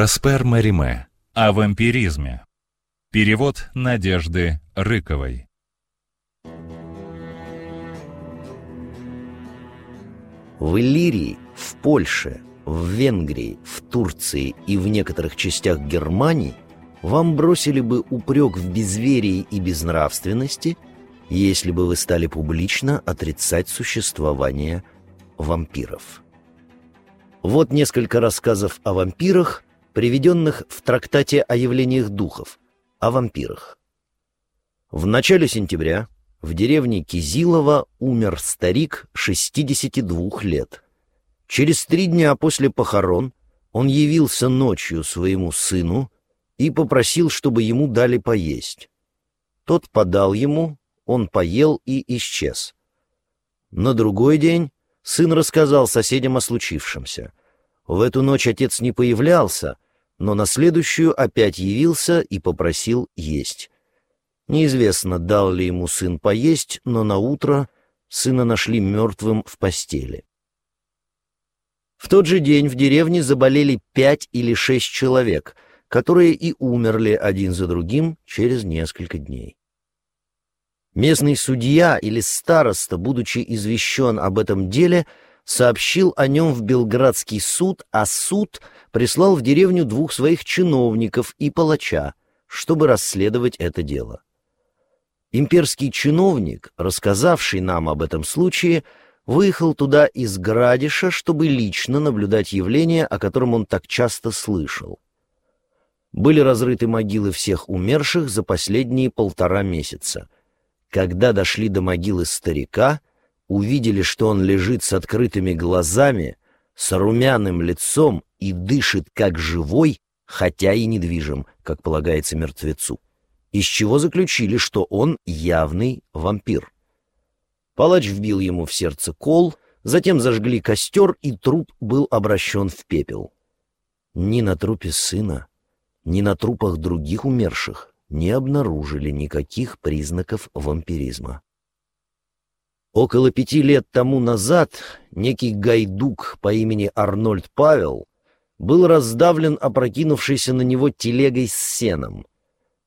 Проспер Мариме. О вампиризме. Перевод Надежды Рыковой. В Иллирии, в Польше, в Венгрии, в Турции и в некоторых частях Германии вам бросили бы упрек в безверии и безнравственности, если бы вы стали публично отрицать существование вампиров. Вот несколько рассказов о вампирах, приведенных в трактате о явлениях духов, о вампирах. В начале сентября в деревне Кизилова умер старик 62 лет. Через три дня после похорон он явился ночью своему сыну и попросил, чтобы ему дали поесть. Тот подал ему, он поел и исчез. На другой день сын рассказал соседям о случившемся. В эту ночь отец не появлялся, но на следующую опять явился и попросил есть. Неизвестно, дал ли ему сын поесть, но на утро сына нашли мертвым в постели. В тот же день в деревне заболели пять или шесть человек, которые и умерли один за другим через несколько дней. Местный судья или староста, будучи извещен об этом деле, сообщил о нем в Белградский суд, а суд прислал в деревню двух своих чиновников и палача, чтобы расследовать это дело. Имперский чиновник, рассказавший нам об этом случае, выехал туда из Градиша, чтобы лично наблюдать явление, о котором он так часто слышал. Были разрыты могилы всех умерших за последние полтора месяца. Когда дошли до могилы старика — увидели, что он лежит с открытыми глазами, с румяным лицом и дышит как живой, хотя и недвижим, как полагается мертвецу, из чего заключили, что он явный вампир. Палач вбил ему в сердце кол, затем зажгли костер, и труп был обращен в пепел. Ни на трупе сына, ни на трупах других умерших не обнаружили никаких признаков вампиризма. Около пяти лет тому назад некий гайдук по имени Арнольд Павел был раздавлен опрокинувшейся на него телегой с сеном.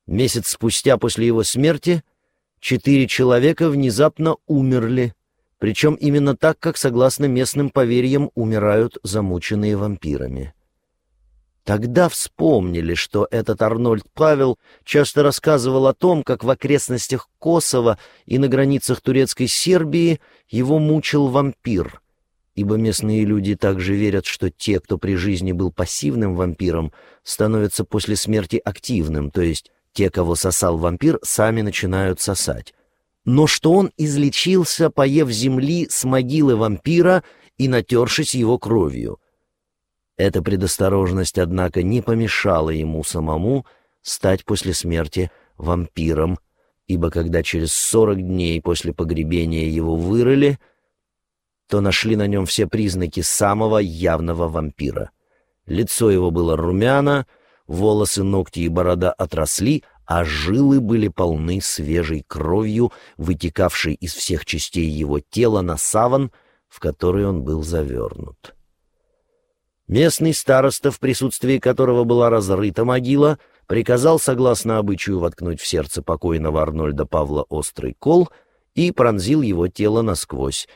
Месяц спустя после его смерти четыре человека внезапно умерли, причем именно так, как, согласно местным поверьям, умирают замученные вампирами. Тогда вспомнили, что этот Арнольд Павел часто рассказывал о том, как в окрестностях Косово и на границах турецкой Сербии его мучил вампир, ибо местные люди также верят, что те, кто при жизни был пассивным вампиром, становятся после смерти активным, то есть те, кого сосал вампир, сами начинают сосать. Но что он излечился, поев земли с могилы вампира и натершись его кровью — эта предосторожность, однако, не помешала ему самому стать после смерти вампиром, ибо когда через сорок дней после погребения его вырыли, то нашли на нем все признаки самого явного вампира. Лицо его было румяно, волосы, ногти и борода отросли, а жилы были полны свежей кровью, вытекавшей из всех частей его тела на саван, в который он был завернут. Местный староста, в присутствии которого была разрыта могила, приказал, согласно обычаю, воткнуть в сердце покойного Арнольда Павла острый кол и пронзил его тело насквозь.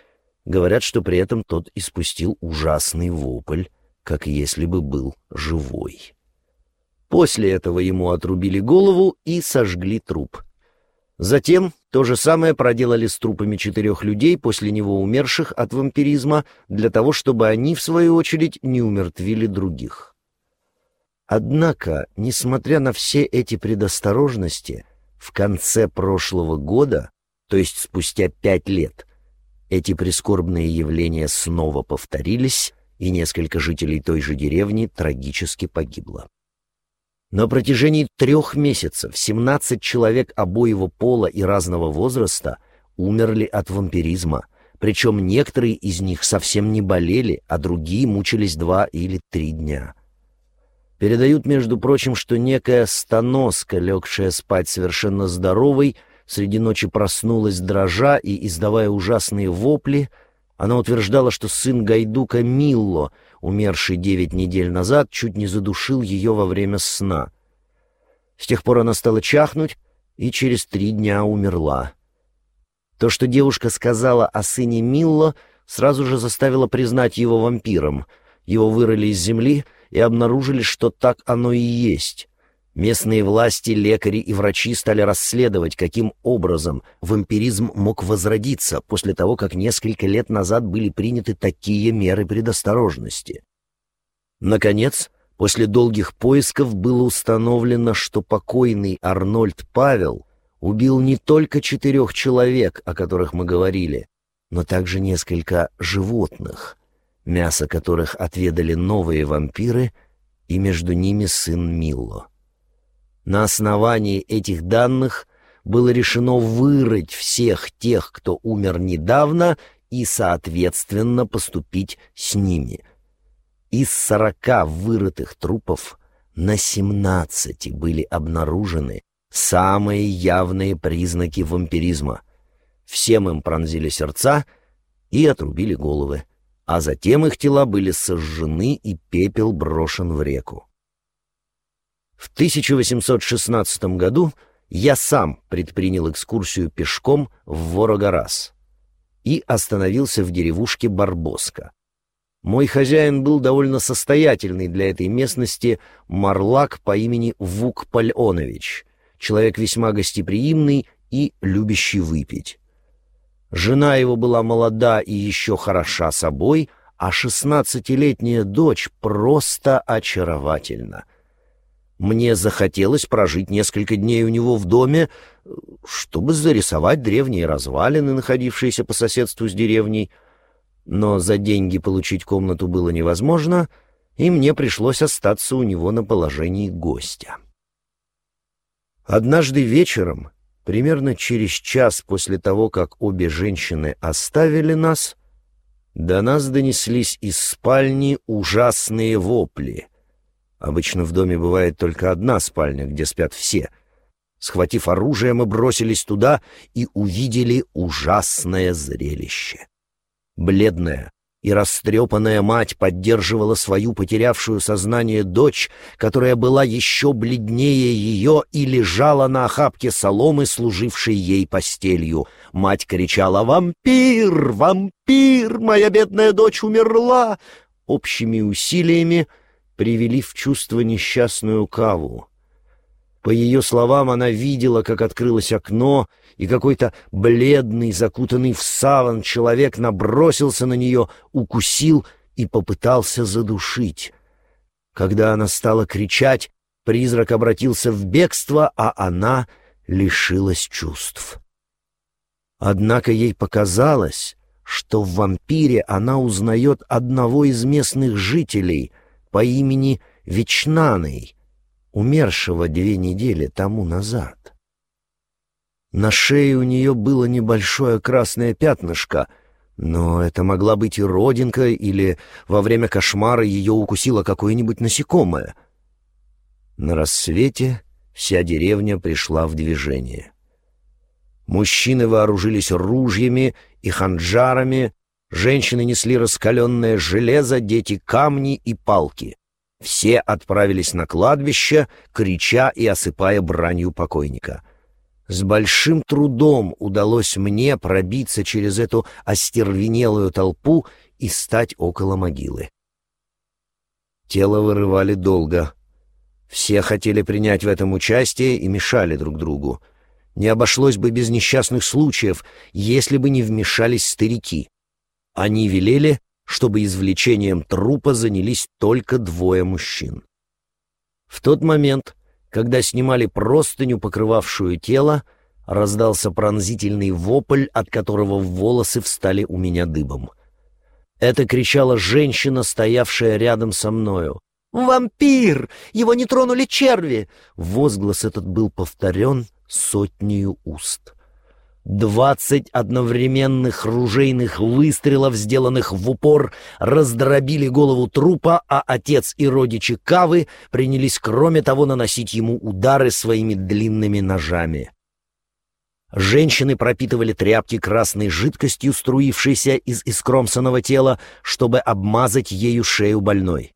Говорят, что при этом тот испустил ужасный вопль, как если бы был живой. После этого ему отрубили голову и сожгли труп. Затем то же самое проделали с трупами четырех людей, после него умерших от вампиризма, для того, чтобы они, в свою очередь, не умертвили других. Однако, несмотря на все эти предосторожности, в конце прошлого года, то есть спустя пять лет, эти прискорбные явления снова повторились, и несколько жителей той же деревни трагически погибло. На протяжении трех месяцев 17 человек обоего пола и разного возраста умерли от вампиризма, причем некоторые из них совсем не болели, а другие мучились два или три дня. Передают, между прочим, что некая стоноска, легшая спать совершенно здоровой, среди ночи проснулась дрожа и, издавая ужасные вопли, она утверждала, что сын Гайдука Милло умерший девять недель назад, чуть не задушил ее во время сна. С тех пор она стала чахнуть и через три дня умерла. То, что девушка сказала о сыне Милло, сразу же заставило признать его вампиром. Его вырыли из земли и обнаружили, что так оно и есть. Местные власти, лекари и врачи стали расследовать, каким образом вампиризм мог возродиться после того, как несколько лет назад были приняты такие меры предосторожности. Наконец, после долгих поисков было установлено, что покойный Арнольд Павел убил не только четырех человек, о которых мы говорили, но также несколько животных, мясо которых отведали новые вампиры, и между ними сын Милло. На основании этих данных было решено вырыть всех тех, кто умер недавно, и, соответственно, поступить с ними. Из сорока вырытых трупов на семнадцати были обнаружены самые явные признаки вампиризма. Всем им пронзили сердца и отрубили головы, а затем их тела были сожжены и пепел брошен в реку. В 1816 году я сам предпринял экскурсию пешком в Ворогорас и остановился в деревушке Барбоска. Мой хозяин был довольно состоятельный для этой местности марлак по имени Вук Пальонович, человек весьма гостеприимный и любящий выпить. Жена его была молода и еще хороша собой, а шестнадцатилетняя дочь просто очаровательна — мне захотелось прожить несколько дней у него в доме, чтобы зарисовать древние развалины, находившиеся по соседству с деревней. Но за деньги получить комнату было невозможно, и мне пришлось остаться у него на положении гостя. Однажды вечером, примерно через час после того, как обе женщины оставили нас, до нас донеслись из спальни ужасные вопли — Обычно в доме бывает только одна спальня, где спят все. Схватив оружие, мы бросились туда и увидели ужасное зрелище. Бледная и растрепанная мать поддерживала свою потерявшую сознание дочь, которая была еще бледнее ее и лежала на охапке соломы, служившей ей постелью. Мать кричала «Вампир! Вампир! Моя бедная дочь умерла!» Общими усилиями привели в чувство несчастную Каву. По ее словам, она видела, как открылось окно, и какой-то бледный, закутанный в саван человек набросился на нее, укусил и попытался задушить. Когда она стала кричать, призрак обратился в бегство, а она лишилась чувств. Однако ей показалось, что в вампире она узнает одного из местных жителей — по имени Вечнаной, умершего две недели тому назад. На шее у нее было небольшое красное пятнышко, но это могла быть и родинка, или во время кошмара ее укусило какое-нибудь насекомое. На рассвете вся деревня пришла в движение. Мужчины вооружились ружьями и ханджарами, Женщины несли раскаленное железо, дети — камни и палки. Все отправились на кладбище, крича и осыпая бранью покойника. С большим трудом удалось мне пробиться через эту остервенелую толпу и стать около могилы. Тело вырывали долго. Все хотели принять в этом участие и мешали друг другу. Не обошлось бы без несчастных случаев, если бы не вмешались старики. Они велели, чтобы извлечением трупа занялись только двое мужчин. В тот момент, когда снимали простыню, покрывавшую тело, раздался пронзительный вопль, от которого волосы встали у меня дыбом. Это кричала женщина, стоявшая рядом со мною. «Вампир! Его не тронули черви!» Возглас этот был повторен сотнею уст. Двадцать одновременных ружейных выстрелов, сделанных в упор, раздробили голову трупа, а отец и родичи Кавы принялись, кроме того, наносить ему удары своими длинными ножами. Женщины пропитывали тряпки красной жидкостью, струившейся из искромсанного тела, чтобы обмазать ею шею больной.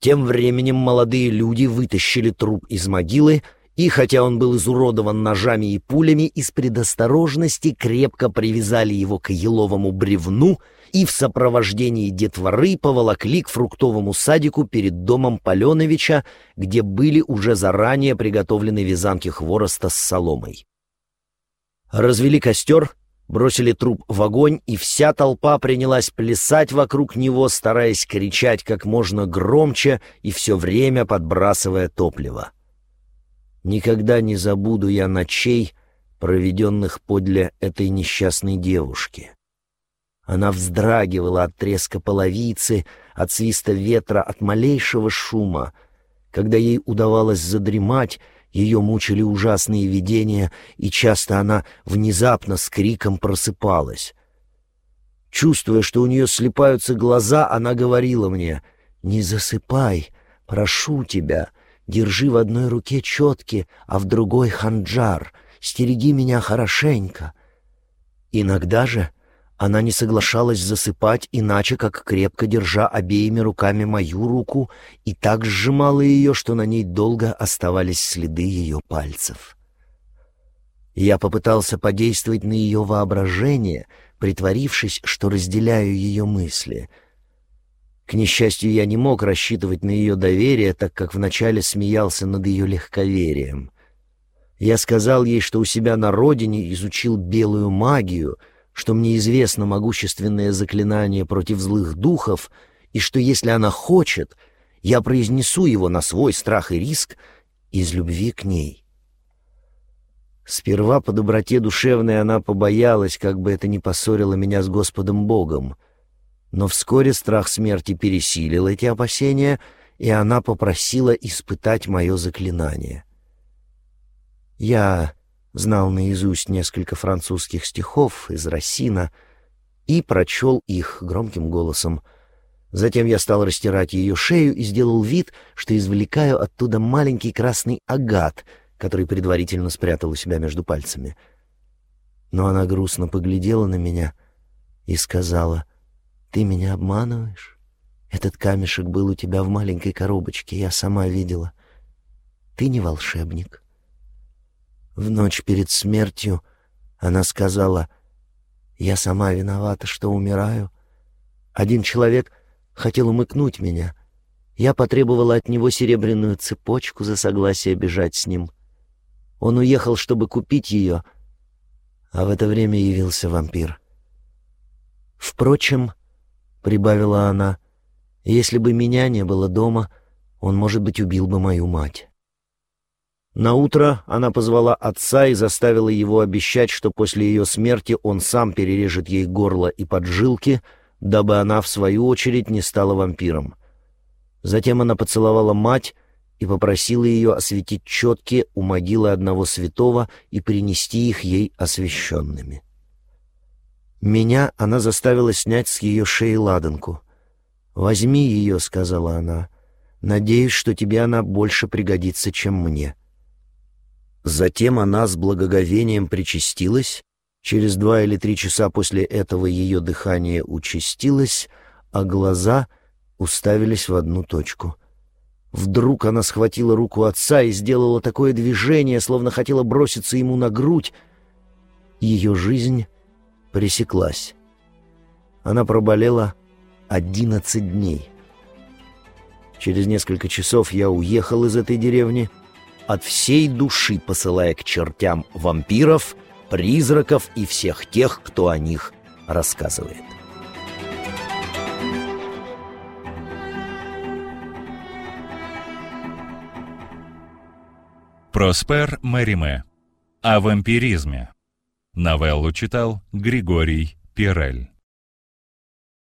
Тем временем молодые люди вытащили труп из могилы, и, хотя он был изуродован ножами и пулями, из предосторожности крепко привязали его к еловому бревну и в сопровождении детворы поволокли к фруктовому садику перед домом Паленовича, где были уже заранее приготовлены вязанки хвороста с соломой. Развели костер, бросили труп в огонь, и вся толпа принялась плясать вокруг него, стараясь кричать как можно громче и все время подбрасывая топливо. Никогда не забуду я ночей, проведенных подле этой несчастной девушки. Она вздрагивала от треска половицы, от свиста ветра, от малейшего шума. Когда ей удавалось задремать, ее мучили ужасные видения, и часто она внезапно с криком просыпалась. Чувствуя, что у нее слепаются глаза, она говорила мне «Не засыпай, прошу тебя, Держи в одной руке четки, а в другой ханджар. Стереги меня хорошенько. Иногда же она не соглашалась засыпать иначе, как крепко держа обеими руками мою руку и так сжимала ее, что на ней долго оставались следы ее пальцев. Я попытался подействовать на ее воображение, притворившись, что разделяю ее мысли — к несчастью, я не мог рассчитывать на ее доверие, так как вначале смеялся над ее легковерием. Я сказал ей, что у себя на родине изучил белую магию, что мне известно могущественное заклинание против злых духов, и что если она хочет, я произнесу его на свой страх и риск из любви к ней. Сперва по доброте душевной она побоялась, как бы это не поссорило меня с Господом Богом — но вскоре страх смерти пересилил эти опасения, и она попросила испытать мое заклинание. Я знал наизусть несколько французских стихов из Рассина и прочел их громким голосом. Затем я стал растирать ее шею и сделал вид, что извлекаю оттуда маленький красный агат, который предварительно спрятал у себя между пальцами. Но она грустно поглядела на меня и сказала — ты меня обманываешь? Этот камешек был у тебя в маленькой коробочке, я сама видела. Ты не волшебник. В ночь перед смертью она сказала, «Я сама виновата, что умираю. Один человек хотел умыкнуть меня. Я потребовала от него серебряную цепочку за согласие бежать с ним. Он уехал, чтобы купить ее, а в это время явился вампир. Впрочем, прибавила она. «Если бы меня не было дома, он, может быть, убил бы мою мать». На утро она позвала отца и заставила его обещать, что после ее смерти он сам перережет ей горло и поджилки, дабы она, в свою очередь, не стала вампиром. Затем она поцеловала мать и попросила ее осветить четки у могилы одного святого и принести их ей освященными. Меня она заставила снять с ее шеи ладанку. «Возьми ее», — сказала она. «Надеюсь, что тебе она больше пригодится, чем мне». Затем она с благоговением причастилась. Через два или три часа после этого ее дыхание участилось, а глаза уставились в одну точку. Вдруг она схватила руку отца и сделала такое движение, словно хотела броситься ему на грудь. Ее жизнь пресеклась. Она проболела одиннадцать дней. Через несколько часов я уехал из этой деревни, от всей души посылая к чертям вампиров, призраков и всех тех, кто о них рассказывает. Проспер Мериме. О вампиризме. Новеллу читал Григорий Пирель.